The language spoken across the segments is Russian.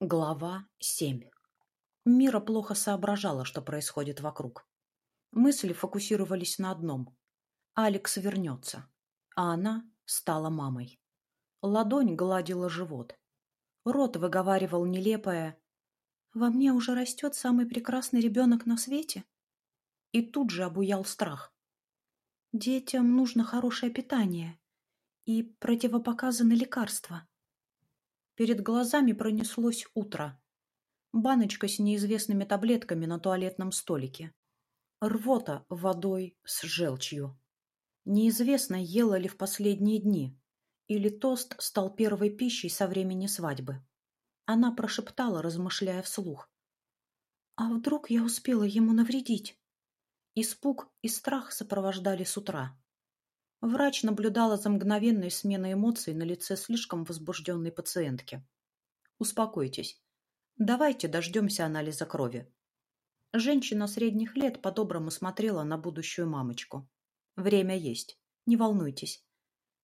Глава 7. Мира плохо соображала, что происходит вокруг. Мысли фокусировались на одном. Алекс вернется, а она стала мамой. Ладонь гладила живот. Рот выговаривал нелепое «Во мне уже растет самый прекрасный ребенок на свете?» И тут же обуял страх. «Детям нужно хорошее питание и противопоказаны лекарства». Перед глазами пронеслось утро. Баночка с неизвестными таблетками на туалетном столике. Рвота водой с желчью. Неизвестно, ела ли в последние дни. Или тост стал первой пищей со времени свадьбы. Она прошептала, размышляя вслух. «А вдруг я успела ему навредить?» Испуг и страх сопровождали с утра. Врач наблюдала за мгновенной сменой эмоций на лице слишком возбужденной пациентки. «Успокойтесь. Давайте дождемся анализа крови». Женщина средних лет по-доброму смотрела на будущую мамочку. «Время есть. Не волнуйтесь.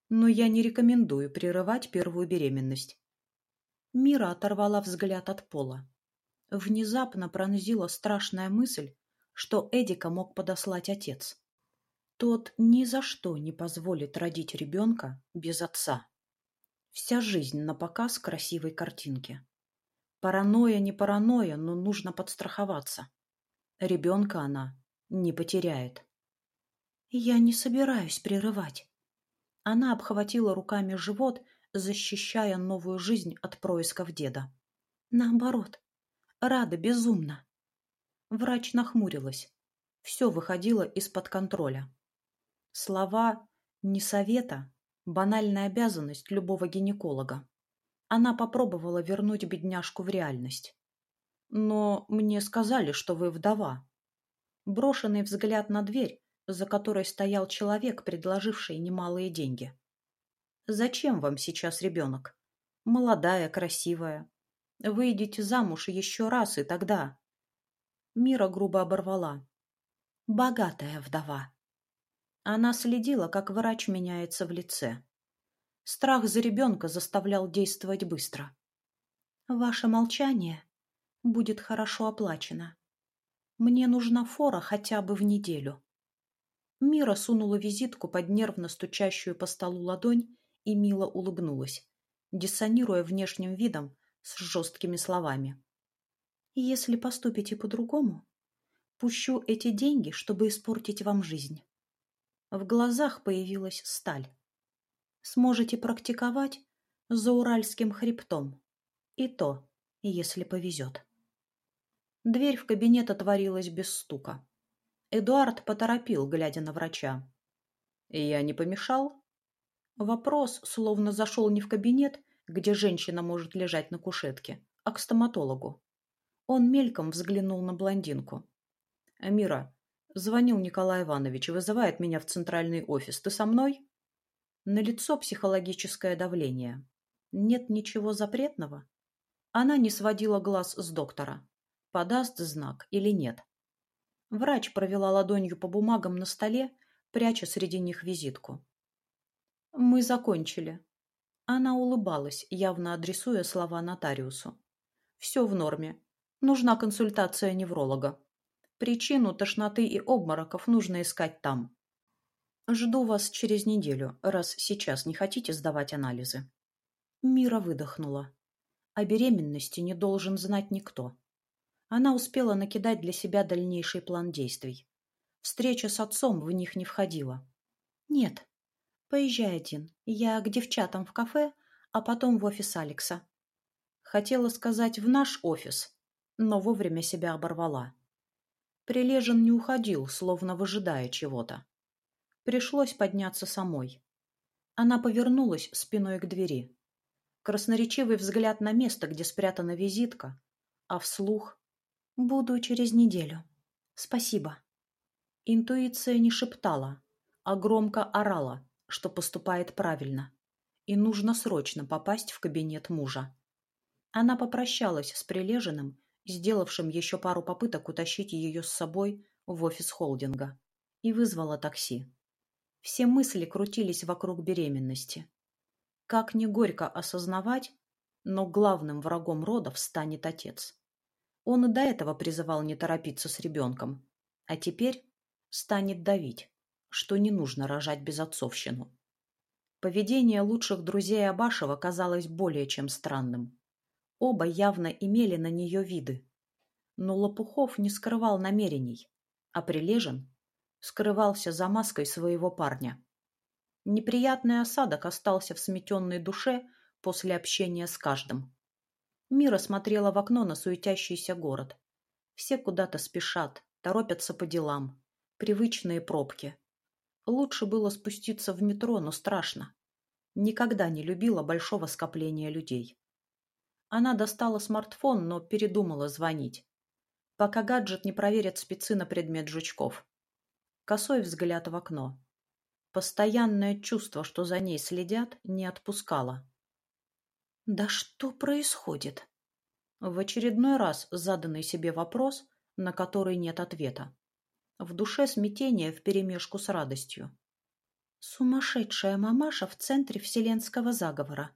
Но я не рекомендую прерывать первую беременность». Мира оторвала взгляд от пола. Внезапно пронзила страшная мысль, что Эдика мог подослать отец. Тот ни за что не позволит родить ребенка без отца. Вся жизнь на показ красивой картинки. Паранойя не паранойя, но нужно подстраховаться. Ребенка она не потеряет. Я не собираюсь прерывать. Она обхватила руками живот, защищая новую жизнь от происков деда. Наоборот, рада безумно. Врач нахмурилась. Все выходило из-под контроля. Слова «не совета» — банальная обязанность любого гинеколога. Она попробовала вернуть бедняжку в реальность. «Но мне сказали, что вы вдова». Брошенный взгляд на дверь, за которой стоял человек, предложивший немалые деньги. «Зачем вам сейчас ребенок? Молодая, красивая. Выйдите замуж еще раз, и тогда...» Мира грубо оборвала. «Богатая вдова». Она следила, как врач меняется в лице. Страх за ребенка заставлял действовать быстро. «Ваше молчание будет хорошо оплачено. Мне нужна фора хотя бы в неделю». Мира сунула визитку под нервно стучащую по столу ладонь и мило улыбнулась, диссонируя внешним видом с жесткими словами. «Если поступите по-другому, пущу эти деньги, чтобы испортить вам жизнь». В глазах появилась сталь. Сможете практиковать за Уральским хребтом. И то, если повезет. Дверь в кабинет отворилась без стука. Эдуард поторопил, глядя на врача. «Я не помешал?» Вопрос словно зашел не в кабинет, где женщина может лежать на кушетке, а к стоматологу. Он мельком взглянул на блондинку. «Мира, Звонил Николай Иванович и вызывает меня в центральный офис. Ты со мной? На лицо психологическое давление. Нет ничего запретного? Она не сводила глаз с доктора. Подаст знак или нет? Врач провела ладонью по бумагам на столе, пряча среди них визитку. «Мы закончили». Она улыбалась, явно адресуя слова нотариусу. «Все в норме. Нужна консультация невролога». Причину тошноты и обмороков нужно искать там. Жду вас через неделю, раз сейчас не хотите сдавать анализы. Мира выдохнула. О беременности не должен знать никто. Она успела накидать для себя дальнейший план действий. Встреча с отцом в них не входила. Нет. Поезжай один. Я к девчатам в кафе, а потом в офис Алекса. Хотела сказать в наш офис, но вовремя себя оборвала. Прилежен не уходил, словно выжидая чего-то. Пришлось подняться самой. Она повернулась спиной к двери. Красноречивый взгляд на место, где спрятана визитка, а вслух «Буду через неделю. Спасибо». Интуиция не шептала, а громко орала, что поступает правильно, и нужно срочно попасть в кабинет мужа. Она попрощалась с Прилеженным сделавшим еще пару попыток утащить ее с собой в офис холдинга, и вызвала такси. Все мысли крутились вокруг беременности. Как не горько осознавать, но главным врагом родов станет отец. Он и до этого призывал не торопиться с ребенком, а теперь станет давить, что не нужно рожать безотцовщину. Поведение лучших друзей Абашева казалось более чем странным. Оба явно имели на нее виды. Но Лопухов не скрывал намерений, а Прилежин скрывался за маской своего парня. Неприятный осадок остался в сметенной душе после общения с каждым. Мира смотрела в окно на суетящийся город. Все куда-то спешат, торопятся по делам. Привычные пробки. Лучше было спуститься в метро, но страшно. Никогда не любила большого скопления людей. Она достала смартфон, но передумала звонить. Пока гаджет не проверят спецы на предмет жучков. Косой взгляд в окно. Постоянное чувство, что за ней следят, не отпускало. «Да что происходит?» В очередной раз заданный себе вопрос, на который нет ответа. В душе смятение вперемешку с радостью. Сумасшедшая мамаша в центре вселенского заговора.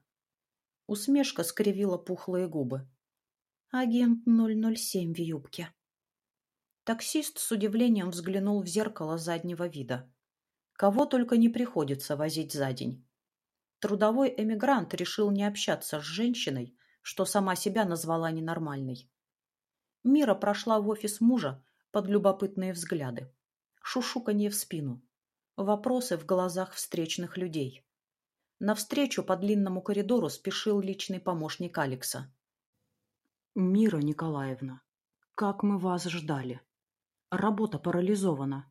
Усмешка скривила пухлые губы. Агент 007 в юбке. Таксист с удивлением взглянул в зеркало заднего вида. Кого только не приходится возить за день. Трудовой эмигрант решил не общаться с женщиной, что сама себя назвала ненормальной. Мира прошла в офис мужа под любопытные взгляды. Шушуканье в спину. Вопросы в глазах встречных людей. Навстречу по длинному коридору спешил личный помощник Алекса. «Мира Николаевна, как мы вас ждали. Работа парализована.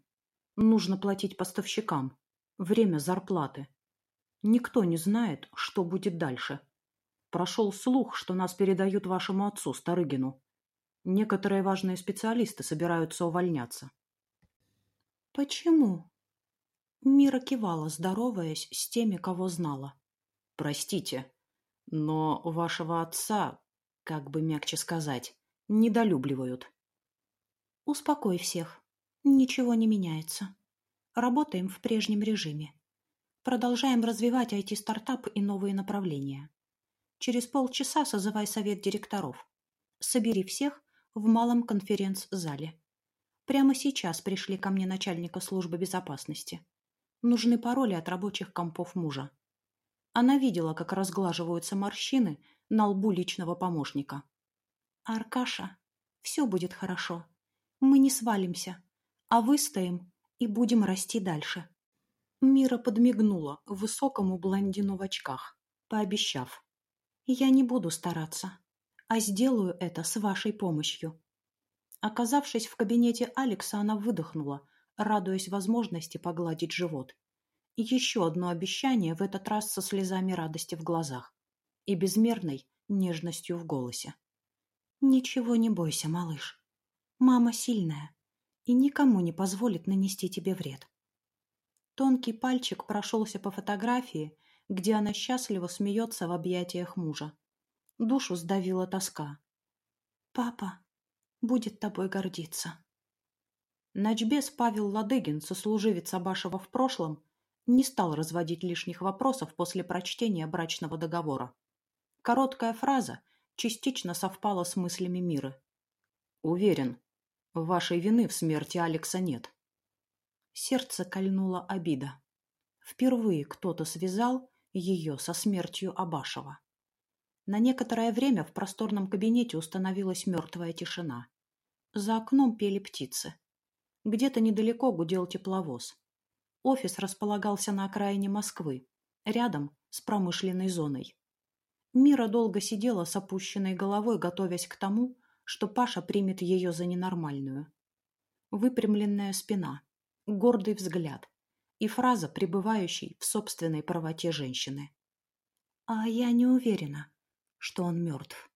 Нужно платить поставщикам. Время зарплаты. Никто не знает, что будет дальше. Прошел слух, что нас передают вашему отцу, Старыгину. Некоторые важные специалисты собираются увольняться. «Почему?» Мира кивала, здороваясь с теми, кого знала. «Простите, но вашего отца, как бы мягче сказать, недолюбливают». «Успокой всех. Ничего не меняется. Работаем в прежнем режиме. Продолжаем развивать IT-стартап и новые направления. Через полчаса созывай совет директоров. Собери всех в малом конференц-зале. Прямо сейчас пришли ко мне начальника службы безопасности. Нужны пароли от рабочих компов мужа. Она видела, как разглаживаются морщины на лбу личного помощника. «Аркаша, все будет хорошо. Мы не свалимся, а выстоим и будем расти дальше». Мира подмигнула высокому блондину в очках, пообещав. «Я не буду стараться, а сделаю это с вашей помощью». Оказавшись в кабинете Алекса, она выдохнула, радуясь возможности погладить живот. И еще одно обещание, в этот раз со слезами радости в глазах и безмерной нежностью в голосе. «Ничего не бойся, малыш. Мама сильная и никому не позволит нанести тебе вред. Тонкий пальчик прошелся по фотографии, где она счастливо смеется в объятиях мужа. Душу сдавила тоска. «Папа будет тобой гордиться». Начбес Павел Ладыгин, сослуживец Абашева в прошлом, не стал разводить лишних вопросов после прочтения брачного договора. Короткая фраза частично совпала с мыслями Миры. «Уверен, вашей вины в смерти Алекса нет». Сердце кольнула обида. Впервые кто-то связал ее со смертью Абашева. На некоторое время в просторном кабинете установилась мертвая тишина. За окном пели птицы. Где-то недалеко гудел тепловоз. Офис располагался на окраине Москвы, рядом с промышленной зоной. Мира долго сидела с опущенной головой, готовясь к тому, что Паша примет ее за ненормальную. Выпрямленная спина, гордый взгляд и фраза, пребывающей в собственной правоте женщины. «А я не уверена, что он мертв».